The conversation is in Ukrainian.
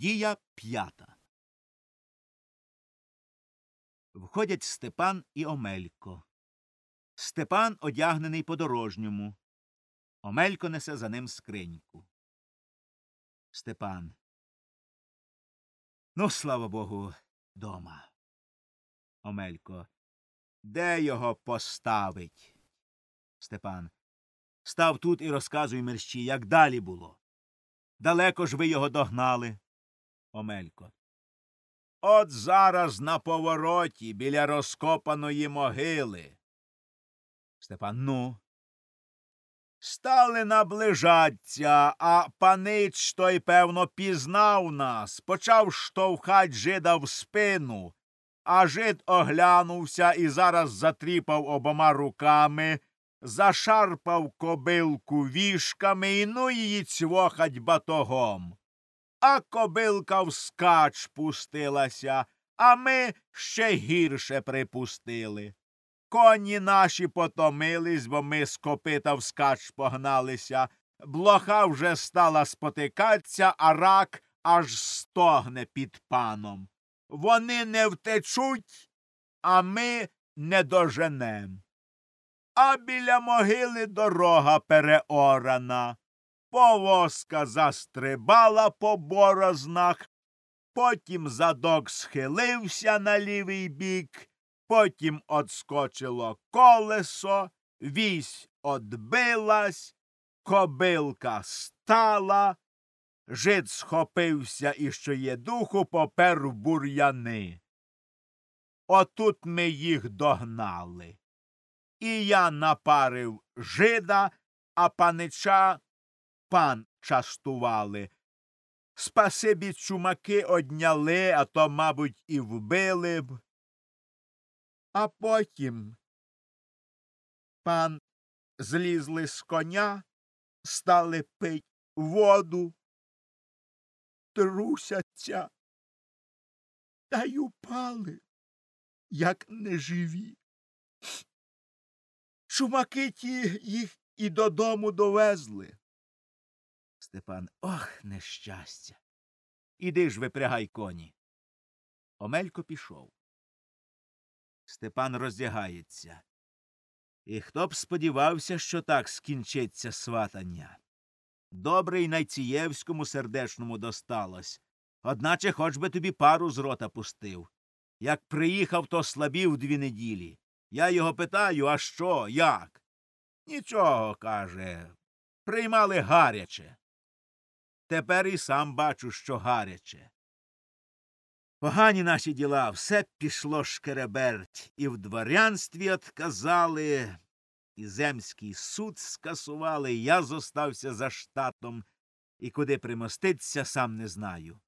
Дія п'ята. Входять Степан і Омелько. Степан одягнений по дорожньому. Омелько несе за ним скриньку. Степан. Ну, слава богу, дома. Омелько. Де його поставить? Степан. Став тут і розказуй мерщі, як далі було. Далеко ж ви його догнали. Омелько. От зараз на повороті біля розкопаної могили. Степан. Ну. Стали наближаться, а панич той, певно, пізнав нас, почав штовхать жида в спину, а жид оглянувся і зараз затріпав обома руками, зашарпав кобилку вішками і ну її цвохать батогом. А кобилка вскач пустилася, а ми ще гірше припустили. Коні наші потомились, бо ми з копита вскач погналися. Блоха вже стала спотикатися, а рак аж стогне під паном. Вони не втечуть, а ми не доженем. А біля могили дорога переорана. Повозка застрибала по борознах, потім задок схилився на лівий бік, потім отскочило колесо, вісь одбилась, кобилка стала, жид схопився і що є духу, попер бур'яни. Отут ми їх догнали. І я напарив жида, а панича пан частували. Спасибі чумаки одняли, а то, мабуть, і вбили б. А потім пан злізли з коня, стали пить воду, трусяться та й упали, як неживі. Чумаки ті їх і додому довезли. Степан. Ох, нещастя. Іди ж випрягай коні. Омелько пішов. Степан роздягається. І хто б сподівався, що так скінчиться сватання. Добре й найцієвському сердечному досталось. Одначе хоч би тобі пару з рота пустив. Як приїхав, то слабів дві неділі. Я його питаю, а що, як? Нічого, каже. Приймали гаряче. Тепер і сам бачу, що гаряче. Погані наші діла, все пішло шкереберть, і в дворянстві отказали, і земський суд скасували, я зостався за штатом, і куди примоститься, сам не знаю.